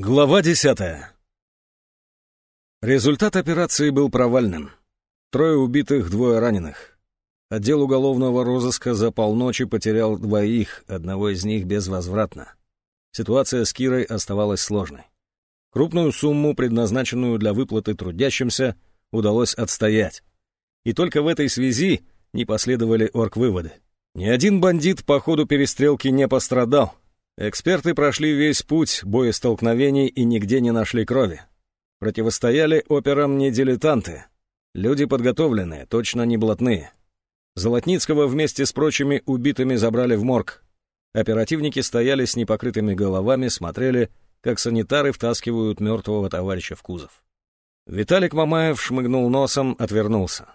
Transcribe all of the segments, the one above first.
Глава десятая. Результат операции был провальным. Трое убитых, двое раненых. Отдел уголовного розыска за полночи потерял двоих, одного из них безвозвратно. Ситуация с Кирой оставалась сложной. Крупную сумму, предназначенную для выплаты трудящимся, удалось отстоять. И только в этой связи не последовали орг-выводы. Ни один бандит по ходу перестрелки не пострадал. Эксперты прошли весь путь боестолкновений и нигде не нашли крови. Противостояли операм не дилетанты. Люди подготовленные, точно не блатные. Золотницкого вместе с прочими убитыми забрали в морг. Оперативники стояли с непокрытыми головами, смотрели, как санитары втаскивают мертвого товарища в кузов. Виталик Мамаев шмыгнул носом, отвернулся.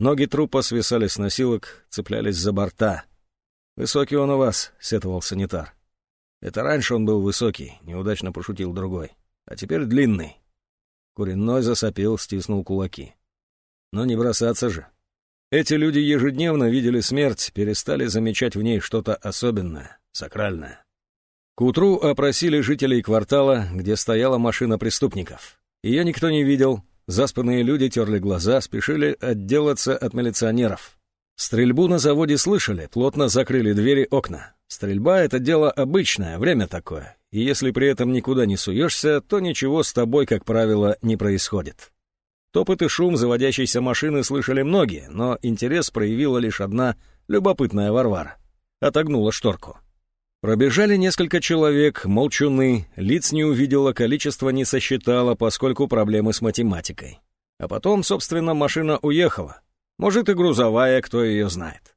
Ноги трупа свисали с носилок, цеплялись за борта. «Высокий он у вас», — сетовал санитар. «Это раньше он был высокий», — неудачно пошутил другой. «А теперь длинный». Куренной засопел, стиснул кулаки. Но не бросаться же. Эти люди ежедневно видели смерть, перестали замечать в ней что-то особенное, сакральное. К утру опросили жителей квартала, где стояла машина преступников. Ее никто не видел, заспанные люди терли глаза, спешили отделаться от милиционеров. Стрельбу на заводе слышали, плотно закрыли двери окна. Стрельба — это дело обычное, время такое, и если при этом никуда не суешься, то ничего с тобой, как правило, не происходит. Топот и шум заводящейся машины слышали многие, но интерес проявила лишь одна любопытная Варвара. Отогнула шторку. Пробежали несколько человек, молчуны, лиц не увидела, количество не сосчитала, поскольку проблемы с математикой. А потом, собственно, машина уехала. Может, и грузовая, кто ее знает.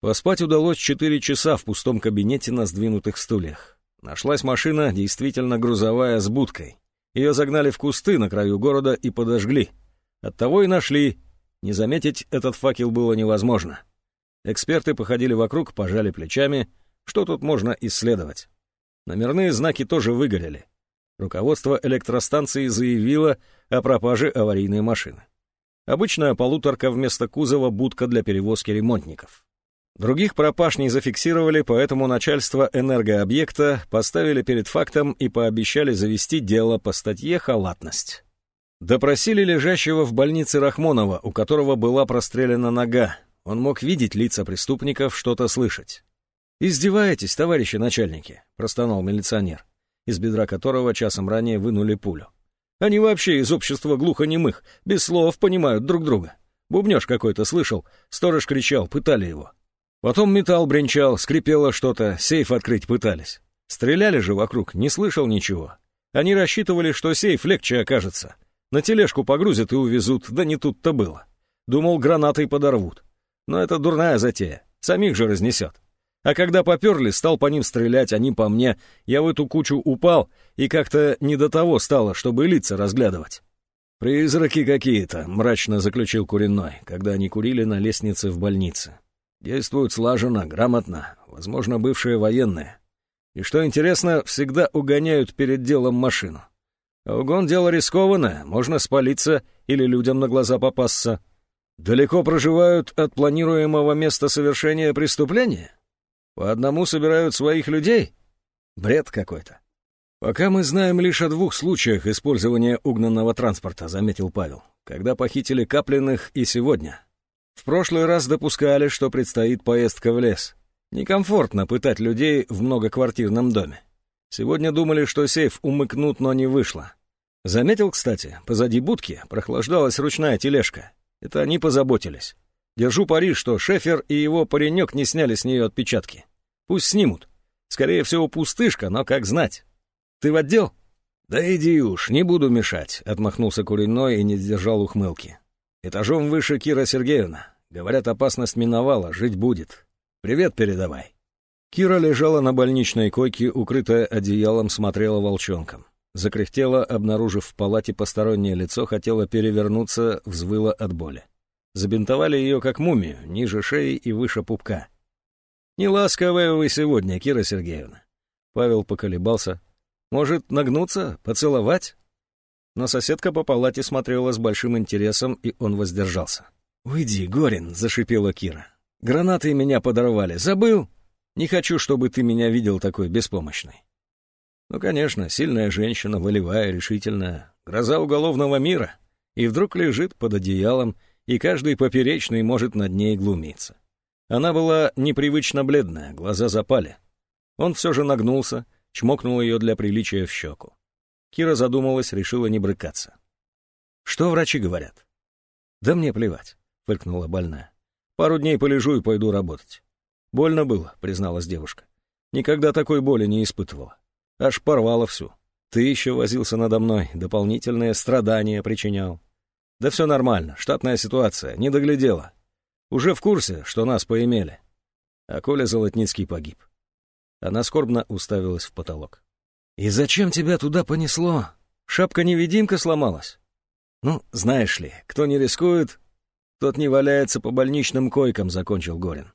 Поспать удалось четыре часа в пустом кабинете на сдвинутых стульях. Нашлась машина, действительно грузовая, с будкой. Ее загнали в кусты на краю города и подожгли. Оттого и нашли. Не заметить этот факел было невозможно. Эксперты походили вокруг, пожали плечами. Что тут можно исследовать? Номерные знаки тоже выгорели. Руководство электростанции заявило о пропаже аварийной машины. Обычная полуторка вместо кузова будка для перевозки ремонтников. Других пропаж не зафиксировали, поэтому начальство энергообъекта поставили перед фактом и пообещали завести дело по статье «Халатность». Допросили лежащего в больнице Рахмонова, у которого была прострелена нога. Он мог видеть лица преступников, что-то слышать. «Издеваетесь, товарищи начальники», — простонал милиционер, из бедра которого часом ранее вынули пулю. «Они вообще из общества глухонемых, без слов понимают друг друга. Бубнёж какой-то слышал, сторож кричал, пытали его. Потом металл бренчал, скрипело что-то, сейф открыть пытались. Стреляли же вокруг, не слышал ничего. Они рассчитывали, что сейф легче окажется. На тележку погрузят и увезут, да не тут-то было. Думал, гранатой подорвут. Но это дурная затея, самих же разнесет. А когда поперли, стал по ним стрелять, они по мне. Я в эту кучу упал, и как-то не до того стало, чтобы лица разглядывать. «Призраки какие-то», — мрачно заключил Куриной, когда они курили на лестнице в больнице. Действуют слаженно, грамотно, возможно, бывшие военные. И что интересно, всегда угоняют перед делом машину. А угон — дело рискованное, можно спалиться или людям на глаза попасться. Далеко проживают от планируемого места совершения преступления? По одному собирают своих людей? Бред какой-то. «Пока мы знаем лишь о двух случаях использования угнанного транспорта», — заметил Павел, «когда похитили Каплиных и сегодня. В прошлый раз допускали, что предстоит поездка в лес. Некомфортно пытать людей в многоквартирном доме. Сегодня думали, что сейф умыкнут, но не вышло. Заметил, кстати, позади будки прохлаждалась ручная тележка. Это они позаботились. Держу пари, что Шефер и его паренек не сняли с нее отпечатки. Пусть снимут. Скорее всего, пустышка, но как знать. Ты в отдел? Да иди уж, не буду мешать, отмахнулся Куриной и не сдержал ухмылки. Этажом выше Кира Сергеевна. Говорят, опасность миновала, жить будет. Привет передавай». Кира лежала на больничной койке, укрытая одеялом, смотрела волчонком. Закряхтела, обнаружив в палате постороннее лицо, хотела перевернуться, взвыла от боли. Забинтовали ее как мумию, ниже шеи и выше пупка. «Не ласковая вы сегодня, Кира Сергеевна». Павел поколебался. «Может, нагнуться, поцеловать?» но соседка по палате смотрела с большим интересом, и он воздержался. «Уйди, Горин», — зашипела Кира. «Гранаты меня подорвали. Забыл? Не хочу, чтобы ты меня видел такой беспомощной». Ну, конечно, сильная женщина, волевая, решительная, гроза уголовного мира, и вдруг лежит под одеялом, и каждый поперечный может над ней глумиться. Она была непривычно бледная, глаза запали. Он все же нагнулся, чмокнул ее для приличия в щеку. Кира задумалась, решила не брыкаться. «Что врачи говорят?» «Да мне плевать», — фыркнула больная. «Пару дней полежу и пойду работать». «Больно было», — призналась девушка. «Никогда такой боли не испытывала. Аж порвала всю. Ты еще возился надо мной, дополнительные страдания причинял». «Да все нормально, штатная ситуация, не доглядела. Уже в курсе, что нас поимели». А Коля Золотницкий погиб. Она скорбно уставилась в потолок. «И зачем тебя туда понесло? Шапка-невидимка сломалась?» «Ну, знаешь ли, кто не рискует, тот не валяется по больничным койкам», — закончил Горин.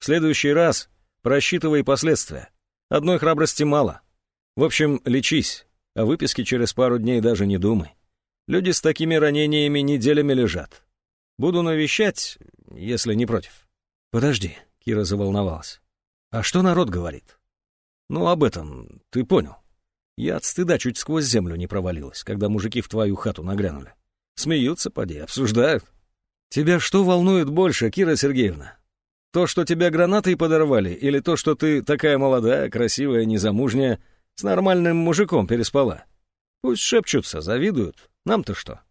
«В следующий раз просчитывай последствия. Одной храбрости мало. В общем, лечись, а выписки через пару дней даже не думай. Люди с такими ранениями неделями лежат. Буду навещать, если не против». «Подожди», — Кира заволновалась. «А что народ говорит?» «Ну, об этом ты понял. Я от стыда чуть сквозь землю не провалилась, когда мужики в твою хату нагрянули. Смеются, поди, обсуждают. Тебя что волнует больше, Кира Сергеевна? То, что тебя гранатой подорвали, или то, что ты такая молодая, красивая, незамужняя, с нормальным мужиком переспала? Пусть шепчутся, завидуют. Нам-то что?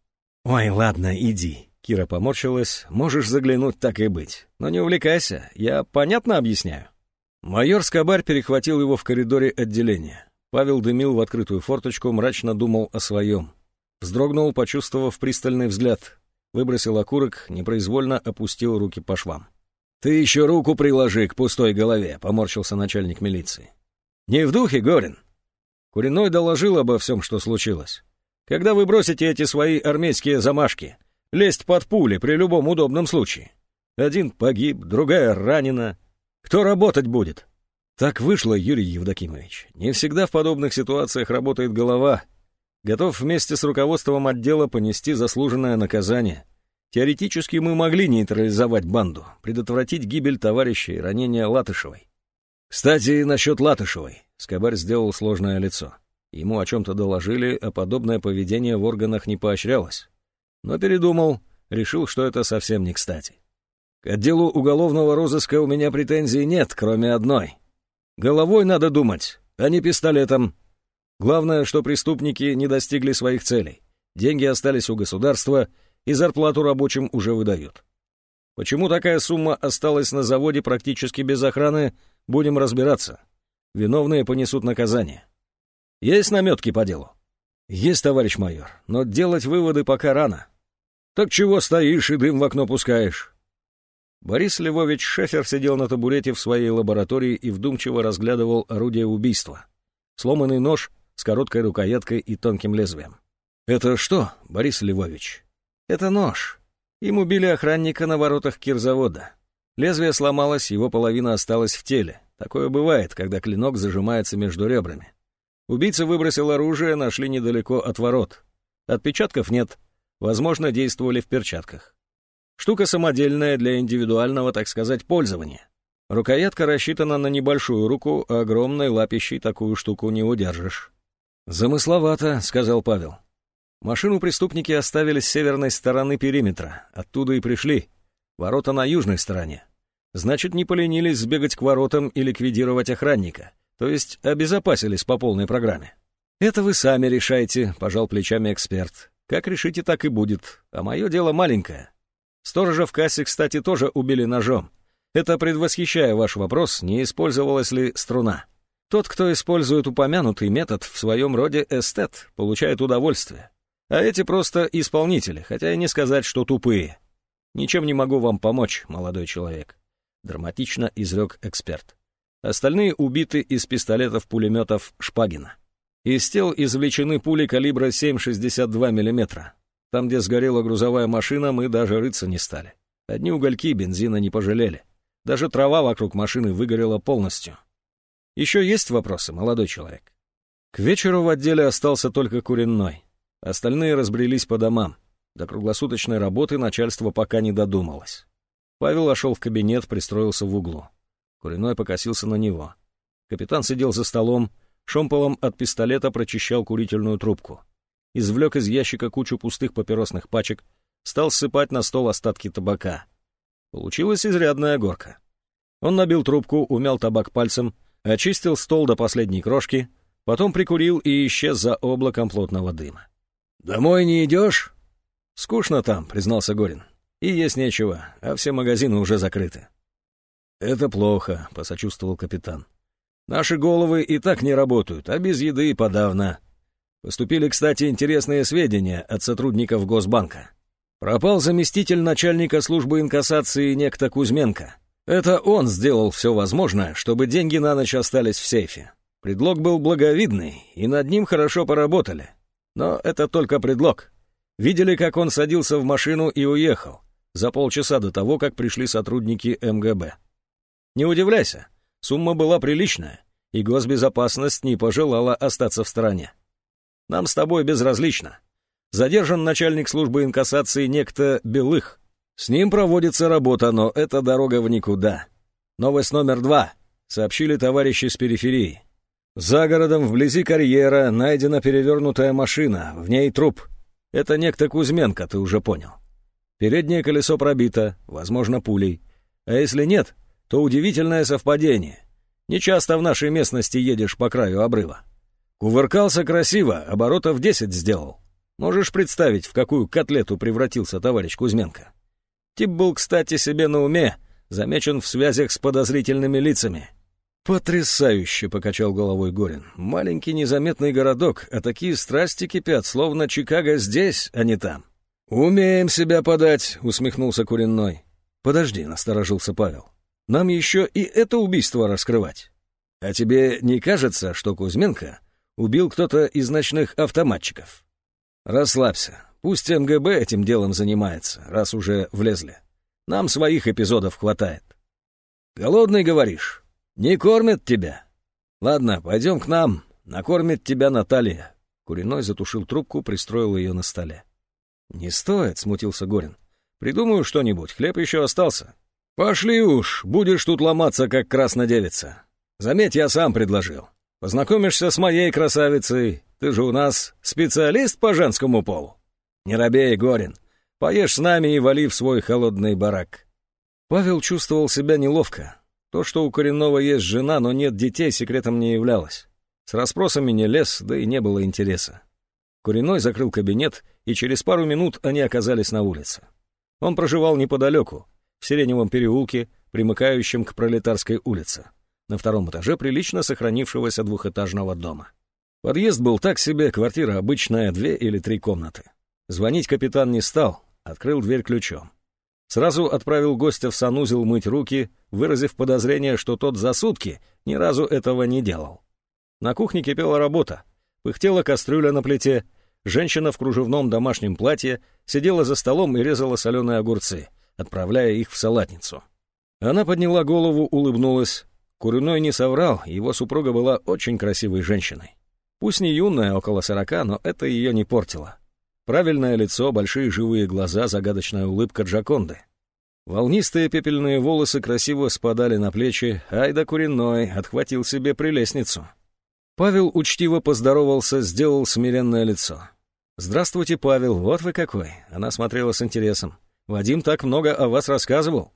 Ой, ладно, иди. Кира поморщилась. Можешь заглянуть, так и быть. Но не увлекайся, я понятно объясняю. Майор Скобарь перехватил его в коридоре отделения. Павел дымил в открытую форточку, мрачно думал о своем. Вздрогнул, почувствовав пристальный взгляд. Выбросил окурок, непроизвольно опустил руки по швам. «Ты еще руку приложи к пустой голове», — поморщился начальник милиции. «Не в духе, Горин?» Куриной доложил обо всем, что случилось. «Когда вы бросите эти свои армейские замашки? Лезть под пули при любом удобном случае. Один погиб, другая ранена. Кто работать будет?» Так вышло, Юрий Евдокимович. Не всегда в подобных ситуациях работает голова. Готов вместе с руководством отдела понести заслуженное наказание. Теоретически мы могли нейтрализовать банду, предотвратить гибель товарища и ранение Латышевой. Кстати, насчет Латышевой. Скобарь сделал сложное лицо. Ему о чем-то доложили, а подобное поведение в органах не поощрялось. Но передумал, решил, что это совсем не кстати. К отделу уголовного розыска у меня претензий нет, кроме одной. Головой надо думать, а не пистолетом. Главное, что преступники не достигли своих целей. Деньги остались у государства, и зарплату рабочим уже выдают. Почему такая сумма осталась на заводе практически без охраны, будем разбираться. Виновные понесут наказание. Есть наметки по делу? Есть, товарищ майор, но делать выводы пока рано. Так чего стоишь и дым в окно пускаешь? Борис Львович Шефер сидел на табурете в своей лаборатории и вдумчиво разглядывал орудие убийства. Сломанный нож с короткой рукояткой и тонким лезвием. «Это что, Борис Львович?» «Это нож. Им убили охранника на воротах кирзавода. Лезвие сломалось, его половина осталась в теле. Такое бывает, когда клинок зажимается между ребрами. Убийца выбросил оружие, нашли недалеко от ворот. Отпечатков нет. Возможно, действовали в перчатках. Штука самодельная для индивидуального, так сказать, пользования. Рукоятка рассчитана на небольшую руку, а огромной лапищей такую штуку не удержишь. «Замысловато», — сказал Павел. Машину преступники оставили с северной стороны периметра, оттуда и пришли. Ворота на южной стороне. Значит, не поленились сбегать к воротам и ликвидировать охранника, то есть обезопасились по полной программе. «Это вы сами решайте», — пожал плечами эксперт. «Как решите, так и будет. А мое дело маленькое. Сторожа в кассе, кстати, тоже убили ножом. Это предвосхищая ваш вопрос, не использовалась ли струна. Тот, кто использует упомянутый метод, в своем роде эстет, получает удовольствие. А эти просто исполнители, хотя и не сказать, что тупые. Ничем не могу вам помочь, молодой человек. Драматично изрек эксперт. Остальные убиты из пистолетов-пулеметов Шпагина. Из тел извлечены пули калибра 7,62 мм. Там, где сгорела грузовая машина, мы даже рыться не стали. Одни угольки бензина не пожалели. Даже трава вокруг машины выгорела полностью. Еще есть вопросы, молодой человек? К вечеру в отделе остался только Куренной. Остальные разбрелись по домам. До круглосуточной работы начальство пока не додумалось. Павел ошел в кабинет, пристроился в углу. Куриной покосился на него. Капитан сидел за столом, шомполом от пистолета прочищал курительную трубку. Извлек из ящика кучу пустых папиросных пачек, стал ссыпать на стол остатки табака. Получилась изрядная горка. Он набил трубку, умял табак пальцем, очистил стол до последней крошки, потом прикурил и исчез за облаком плотного дыма. «Домой не идешь?» «Скучно там», — признался Горин. «И есть нечего, а все магазины уже закрыты». «Это плохо», — посочувствовал капитан. «Наши головы и так не работают, а без еды и подавно. Поступили, кстати, интересные сведения от сотрудников Госбанка. Пропал заместитель начальника службы инкассации некто Кузьменко. Это он сделал все возможное, чтобы деньги на ночь остались в сейфе. Предлог был благовидный, и над ним хорошо поработали. Но это только предлог. Видели, как он садился в машину и уехал, за полчаса до того, как пришли сотрудники МГБ. Не удивляйся, сумма была приличная, и госбезопасность не пожелала остаться в стороне. Нам с тобой безразлично. Задержан начальник службы инкассации некто Белых. С ним проводится работа, но это дорога в никуда. Новость номер два. Сообщили товарищи с периферии. За городом, вблизи карьера, найдена перевернутая машина, в ней труп. Это некто Кузьменко, ты уже понял. Переднее колесо пробито, возможно, пулей. А если нет, то удивительное совпадение. Не часто в нашей местности едешь по краю обрыва. Кувыркался красиво, оборотов десять сделал. Можешь представить, в какую котлету превратился товарищ Кузьменко? Тип был, кстати, себе на уме, замечен в связях с подозрительными лицами. «Потрясающе!» — покачал головой Горин. «Маленький незаметный городок, а такие страсти кипят, словно Чикаго здесь, а не там». «Умеем себя подать!» — усмехнулся Куренной. «Подожди», — насторожился Павел. «Нам еще и это убийство раскрывать. А тебе не кажется, что Кузьменко убил кто-то из ночных автоматчиков?» «Расслабься. Пусть МГБ этим делом занимается, раз уже влезли. Нам своих эпизодов хватает». «Голодный, говоришь? Не кормят тебя? Ладно, пойдем к нам. Накормит тебя Наталья». Куриной затушил трубку, пристроил ее на столе. «Не стоит», — смутился Горин. «Придумаю что-нибудь, хлеб еще остался». «Пошли уж, будешь тут ломаться, как краснодевица. Заметь, я сам предложил. Познакомишься с моей красавицей, ты же у нас специалист по женскому полу. Не робей, Горин. Поешь с нами и вали в свой холодный барак». Павел чувствовал себя неловко. То, что у Коренного есть жена, но нет детей, секретом не являлось. С расспросами не лез, да и не было интереса. Куриной закрыл кабинет, и через пару минут они оказались на улице. Он проживал неподалеку, в Сиреневом переулке, примыкающем к Пролетарской улице, на втором этаже прилично сохранившегося двухэтажного дома. Подъезд был так себе, квартира обычная, две или три комнаты. Звонить капитан не стал, открыл дверь ключом. Сразу отправил гостя в санузел мыть руки, выразив подозрение, что тот за сутки ни разу этого не делал. На кухне кипела работа. Пыхтела кастрюля на плите, женщина в кружевном домашнем платье сидела за столом и резала соленые огурцы, отправляя их в салатницу. Она подняла голову, улыбнулась. Куриной не соврал, его супруга была очень красивой женщиной. Пусть не юная, около сорока, но это ее не портило. Правильное лицо, большие живые глаза, загадочная улыбка Джаконды. Волнистые пепельные волосы красиво спадали на плечи, Айда Куриной отхватил себе прелестницу. Павел учтиво поздоровался, сделал смиренное лицо. «Здравствуйте, Павел, вот вы какой!» Она смотрела с интересом. «Вадим так много о вас рассказывал».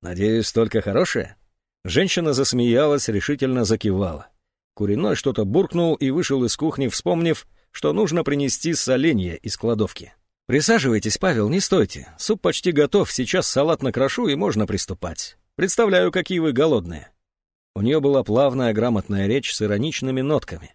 «Надеюсь, только хорошее?» Женщина засмеялась, решительно закивала. Куриной что-то буркнул и вышел из кухни, вспомнив, что нужно принести соленья из кладовки. «Присаживайтесь, Павел, не стойте. Суп почти готов, сейчас салат накрошу, и можно приступать. Представляю, какие вы голодные». У нее была плавная, грамотная речь с ироничными нотками.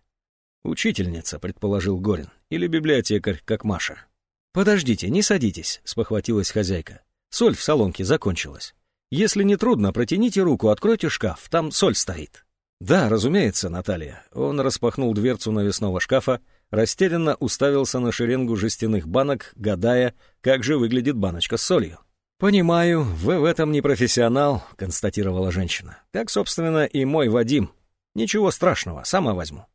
«Учительница», — предположил Горин, — «или библиотекарь, как Маша». «Подождите, не садитесь», — спохватилась хозяйка. «Соль в салонке закончилась. Если не трудно, протяните руку, откройте шкаф, там соль стоит». «Да, разумеется, Наталья». Он распахнул дверцу навесного шкафа, растерянно уставился на шеренгу жестяных банок, гадая, как же выглядит баночка с солью. «Понимаю, вы в этом не профессионал», — констатировала женщина. «Как, собственно, и мой Вадим. Ничего страшного, сама возьму».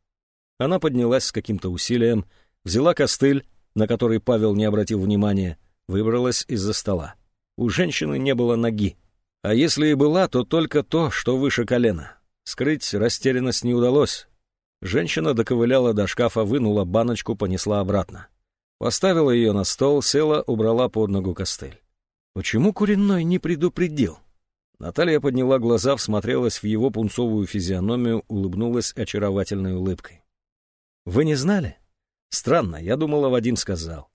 Она поднялась с каким-то усилием, взяла костыль, на который Павел не обратил внимания, выбралась из-за стола. У женщины не было ноги. А если и была, то только то, что выше колена. Скрыть растерянность не удалось. Женщина доковыляла до шкафа, вынула баночку, понесла обратно. Поставила ее на стол, села, убрала под ногу костыль. Почему Куриной не предупредил? Наталья подняла глаза, всмотрелась в его пунцовую физиономию, улыбнулась очаровательной улыбкой. «Вы не знали?» «Странно, я думала, Вадим сказал».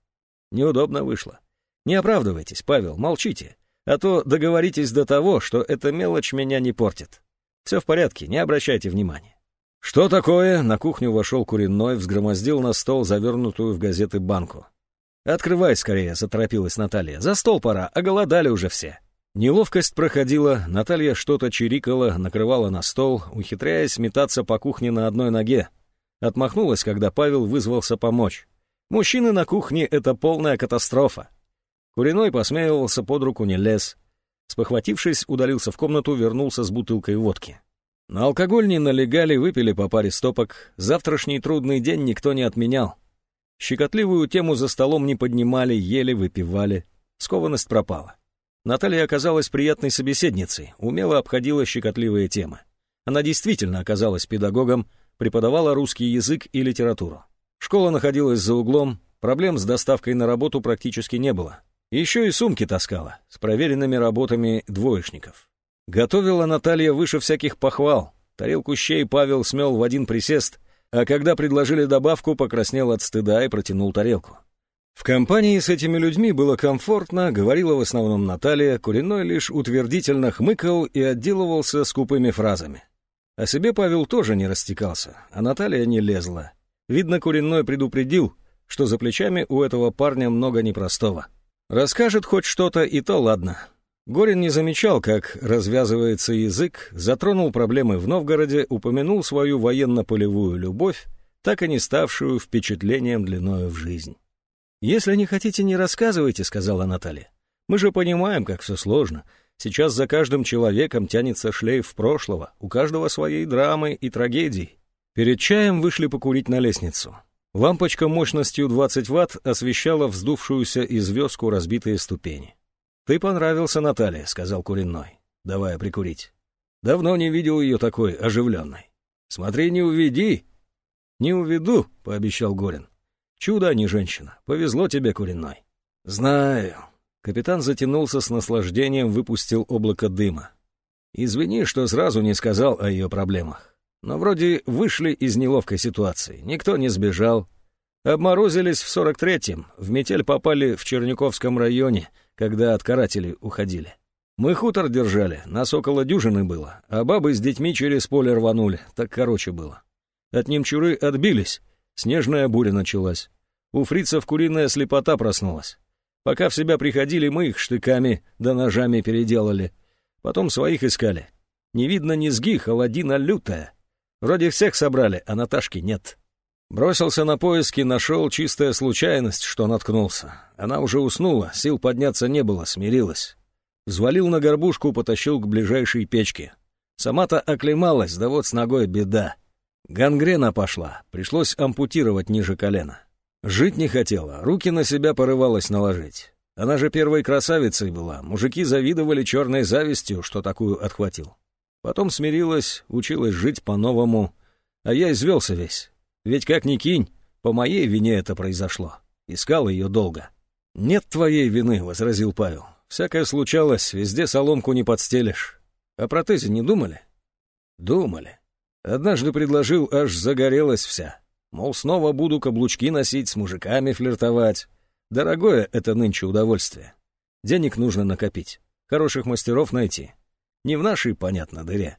«Неудобно вышло. Не оправдывайтесь, Павел, молчите, а то договоритесь до того, что эта мелочь меня не портит. Все в порядке, не обращайте внимания». «Что такое?» — на кухню вошел Куриной, взгромоздил на стол завернутую в газеты банку. «Открывай скорее», — заторопилась Наталья. «За стол пора, оголодали уже все». Неловкость проходила, Наталья что-то чирикала, накрывала на стол, ухитряясь метаться по кухне на одной ноге. Отмахнулась, когда Павел вызвался помочь. Мужчины на кухне — это полная катастрофа. Куриной посмеивался, под руку не лез. Спохватившись, удалился в комнату, вернулся с бутылкой водки. На алкоголь не налегали, выпили по паре стопок. Завтрашний трудный день никто не отменял. Щекотливую тему за столом не поднимали, ели, выпивали. Скованность пропала. Наталья оказалась приятной собеседницей, умело обходила щекотливые темы. Она действительно оказалась педагогом, преподавала русский язык и литературу. Школа находилась за углом, проблем с доставкой на работу практически не было. Еще и сумки таскала, с проверенными работами двоечников. Готовила Наталья выше всяких похвал. Тарелку щей Павел смел в один присест, а когда предложили добавку, покраснел от стыда и протянул тарелку. В компании с этими людьми было комфортно, говорила в основном Наталья, Куриной лишь утвердительно хмыкал и отделывался скупыми фразами. О себе Павел тоже не растекался, а Наталья не лезла. Видно, Куриной предупредил, что за плечами у этого парня много непростого. Расскажет хоть что-то, и то ладно. Горин не замечал, как развязывается язык, затронул проблемы в Новгороде, упомянул свою военно-полевую любовь, так и не ставшую впечатлением длиною в жизнь. «Если не хотите, не рассказывайте», — сказала Наталья. «Мы же понимаем, как все сложно. Сейчас за каждым человеком тянется шлейф прошлого, у каждого своей драмы и трагедии». Перед чаем вышли покурить на лестницу. Лампочка мощностью 20 ватт освещала вздувшуюся и звездку разбитые ступени. «Ты понравился Наталье», — сказал Куриной, давая прикурить. «Давно не видел ее такой оживленной. Смотри, не уведи». «Не уведу», — пообещал Горин. Чудо, а не женщина. Повезло тебе, Куриной. Знаю. Капитан затянулся с наслаждением, выпустил облако дыма. Извини, что сразу не сказал о ее проблемах. Но вроде вышли из неловкой ситуации. Никто не сбежал. Обморозились в сорок третьем. В метель попали в Черняковском районе, когда от карателей уходили. Мы хутор держали, нас около дюжины было, а бабы с детьми через поле рванули, так короче было. От немчуры отбились, снежная буря началась. У фрицев куриная слепота проснулась. Пока в себя приходили, мы их штыками да ножами переделали. Потом своих искали. Не видно низги, холодина лютая. Вроде всех собрали, а Наташки нет. Бросился на поиски, нашел чистая случайность, что наткнулся. Она уже уснула, сил подняться не было, смирилась. Взвалил на горбушку, потащил к ближайшей печке. Сама-то оклемалась, да вот с ногой беда. Гангрена пошла, пришлось ампутировать ниже колена. Жить не хотела, руки на себя порывалась наложить. Она же первой красавицей была, мужики завидовали черной завистью, что такую отхватил. Потом смирилась, училась жить по-новому, а я извелся весь. Ведь как ни кинь, по моей вине это произошло. Искал ее долго. «Нет твоей вины», — возразил Павел. «Всякое случалось, везде соломку не подстелишь. О протезе не думали?» «Думали. Однажды предложил, аж загорелась вся. Мол, снова буду каблучки носить, с мужиками флиртовать. Дорогое это нынче удовольствие. Денег нужно накопить, хороших мастеров найти. Не в нашей, понятно, дыре.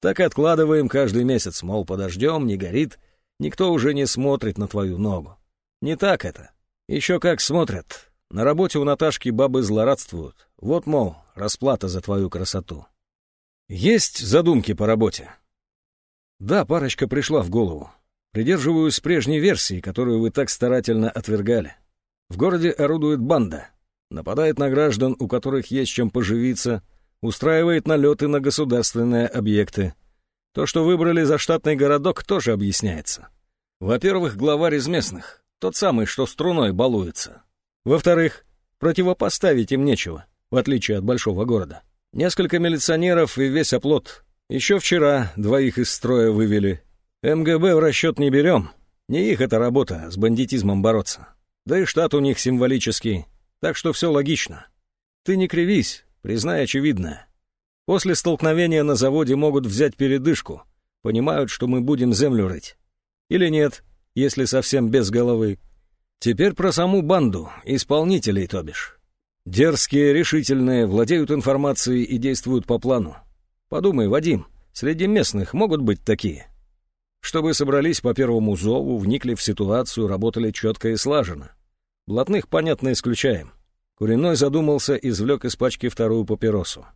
Так откладываем каждый месяц, мол, подождем, не горит, никто уже не смотрит на твою ногу. Не так это. Еще как смотрят. На работе у Наташки бабы злорадствуют. Вот, мол, расплата за твою красоту. Есть задумки по работе? Да, парочка пришла в голову. Придерживаюсь прежней версии, которую вы так старательно отвергали. В городе орудует банда, нападает на граждан, у которых есть чем поживиться, устраивает налеты на государственные объекты. То, что выбрали за штатный городок, тоже объясняется. Во-первых, главарь из местных, тот самый, что струной балуется. Во-вторых, противопоставить им нечего, в отличие от большого города. Несколько милиционеров и весь оплот. Еще вчера двоих из строя вывели, МГБ в расчет не берем. Не их это работа, с бандитизмом бороться. Да и штат у них символический, так что все логично. Ты не кривись, признай очевидное. После столкновения на заводе могут взять передышку, понимают, что мы будем землю рыть. Или нет, если совсем без головы. Теперь про саму банду, исполнителей, то бишь. Дерзкие, решительные, владеют информацией и действуют по плану. Подумай, Вадим, среди местных могут быть такие. Чтобы собрались по первому зову, вникли в ситуацию, работали четко и слаженно. Блатных, понятно, исключаем. Куриной задумался, извлек из пачки вторую папиросу.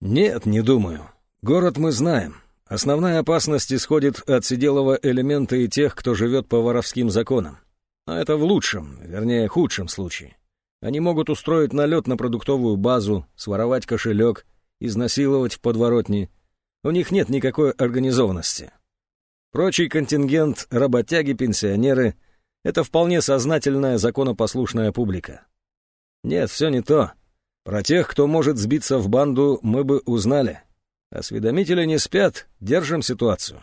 «Нет, не думаю. Город мы знаем. Основная опасность исходит от сиделого элемента и тех, кто живет по воровским законам. А это в лучшем, вернее, худшем случае. Они могут устроить налет на продуктовую базу, своровать кошелек, изнасиловать в подворотне. У них нет никакой организованности. Прочий контингент, работяги, пенсионеры — это вполне сознательная, законопослушная публика. Нет, все не то. Про тех, кто может сбиться в банду, мы бы узнали. Осведомители не спят, держим ситуацию.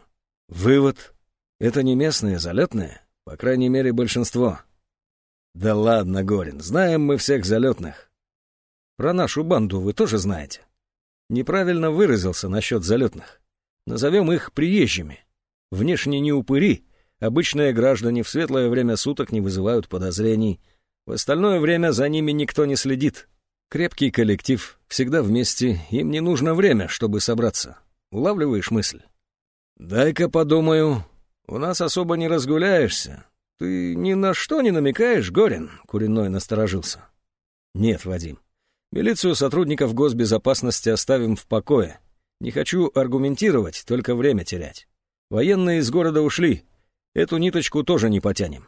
Вывод. Это не местные, залетные. По крайней мере, большинство. Да ладно, Горин, знаем мы всех залетных. Про нашу банду вы тоже знаете. Неправильно выразился насчет залетных. Назовем их приезжими. Внешне не упыри, обычные граждане в светлое время суток не вызывают подозрений. В остальное время за ними никто не следит. Крепкий коллектив, всегда вместе, им не нужно время, чтобы собраться. Улавливаешь мысль? Дай-ка подумаю. У нас особо не разгуляешься. «Ты ни на что не намекаешь, Горин?» — Куриной насторожился. «Нет, Вадим. Милицию сотрудников госбезопасности оставим в покое. Не хочу аргументировать, только время терять. Военные из города ушли. Эту ниточку тоже не потянем.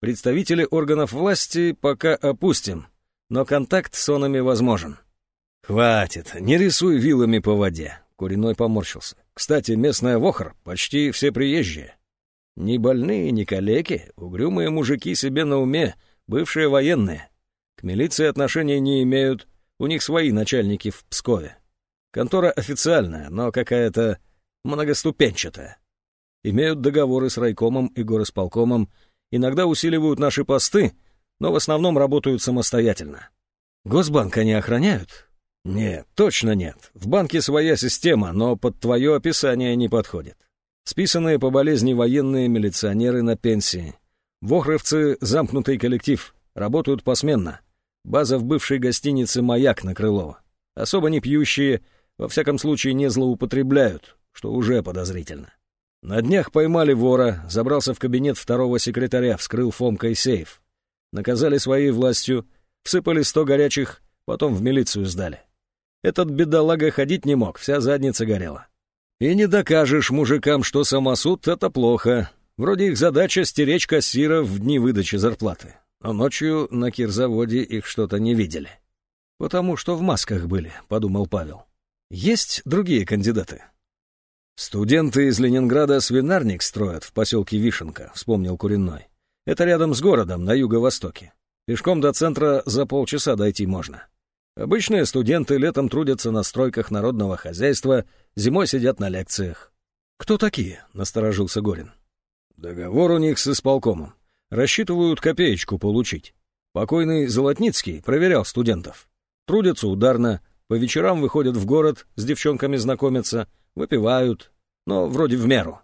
Представители органов власти пока опустим, но контакт с онами возможен». «Хватит, не рисуй вилами по воде», — Куриной поморщился. «Кстати, местная Вохр почти все приезжие. Ни больные, ни калеки, угрюмые мужики себе на уме, бывшие военные. К милиции отношения не имеют, у них свои начальники в Пскове. Контора официальная, но какая-то многоступенчатая. Имеют договоры с райкомом и горосполкомом, иногда усиливают наши посты, но в основном работают самостоятельно. Госбанк они охраняют? Нет, точно нет. В банке своя система, но под твое описание не подходит. Списанные по болезни военные милиционеры на пенсии. Вохровцы — замкнутый коллектив, работают посменно. База в бывшей гостинице «Маяк» на Крылова. Особо не пьющие, во всяком случае не злоупотребляют, что уже подозрительно. На днях поймали вора, забрался в кабинет второго секретаря, вскрыл Фомкой сейф. Наказали своей властью, всыпали сто горячих, потом в милицию сдали. Этот бедолага ходить не мог, вся задница горела. И не докажешь мужикам, что самосуд — это плохо. Вроде их задача — стеречь кассиров в дни выдачи зарплаты. Но ночью на кирзаводе их что-то не видели. «Потому что в масках были», — подумал Павел. «Есть другие кандидаты?» «Студенты из Ленинграда свинарник строят в поселке Вишенка», — вспомнил Куриной. «Это рядом с городом, на юго-востоке. Пешком до центра за полчаса дойти можно. Обычные студенты летом трудятся на стройках народного хозяйства, зимой сидят на лекциях. «Кто такие?» — насторожился Горин. «Договор у них с исполкомом. Рассчитывают копеечку получить. Покойный Золотницкий проверял студентов. Трудятся ударно, по вечерам выходят в город, с девчонками знакомятся, выпивают, но вроде в меру.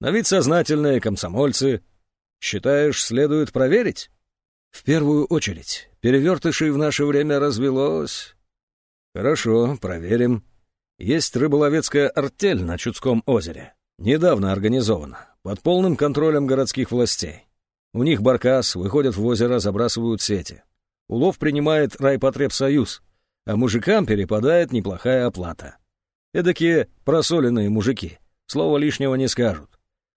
На вид сознательные комсомольцы. Считаешь, следует проверить?» «В первую очередь. Перевертышей в наше время развелось. Хорошо, проверим. Есть рыболовецкая артель на Чудском озере. Недавно организована, под полным контролем городских властей. У них баркас, выходят в озеро, забрасывают сети. Улов принимает райпотребсоюз, а мужикам перепадает неплохая оплата. Эдакие просоленные мужики, слова лишнего не скажут.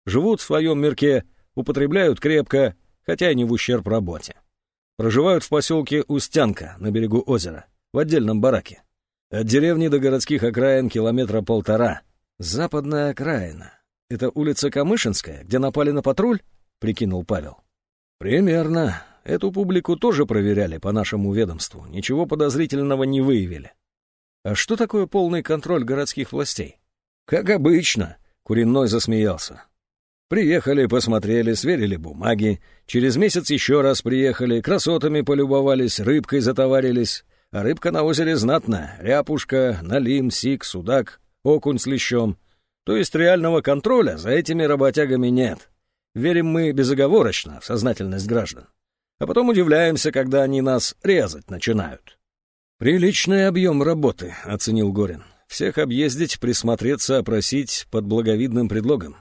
Живут в своем мирке, употребляют крепко, хотя и не в ущерб работе. Проживают в поселке Устянка на берегу озера, в отдельном бараке. От деревни до городских окраин километра полтора. Западная окраина. Это улица Камышинская, где напали на патруль? Прикинул Павел. Примерно. Эту публику тоже проверяли по нашему ведомству. Ничего подозрительного не выявили. А что такое полный контроль городских властей? Как обычно, Куриной засмеялся. Приехали, посмотрели, сверили бумаги. Через месяц еще раз приехали, красотами полюбовались, рыбкой затоварились. А рыбка на озере знатная. Ряпушка, налим, сик, судак, окунь с лещом. То есть реального контроля за этими работягами нет. Верим мы безоговорочно в сознательность граждан. А потом удивляемся, когда они нас резать начинают. «Приличный объем работы», — оценил Горин. «Всех объездить, присмотреться, опросить под благовидным предлогом.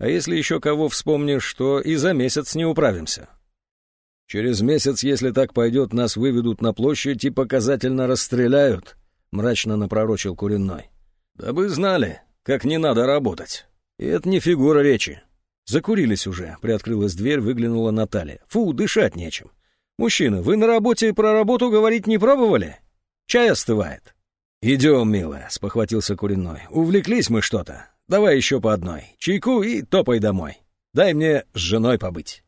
А если еще кого вспомнишь, что и за месяц не управимся. Через месяц, если так пойдет, нас выведут на площадь и показательно расстреляют, — мрачно напророчил Куренной. Да вы знали, как не надо работать. И это не фигура речи. Закурились уже, приоткрылась дверь, выглянула Наталья. Фу, дышать нечем. Мужчина, вы на работе про работу говорить не пробовали? Чай остывает. «Идем, милая», — спохватился Куриной. «Увлеклись мы что-то. Давай еще по одной. Чайку и топай домой. Дай мне с женой побыть».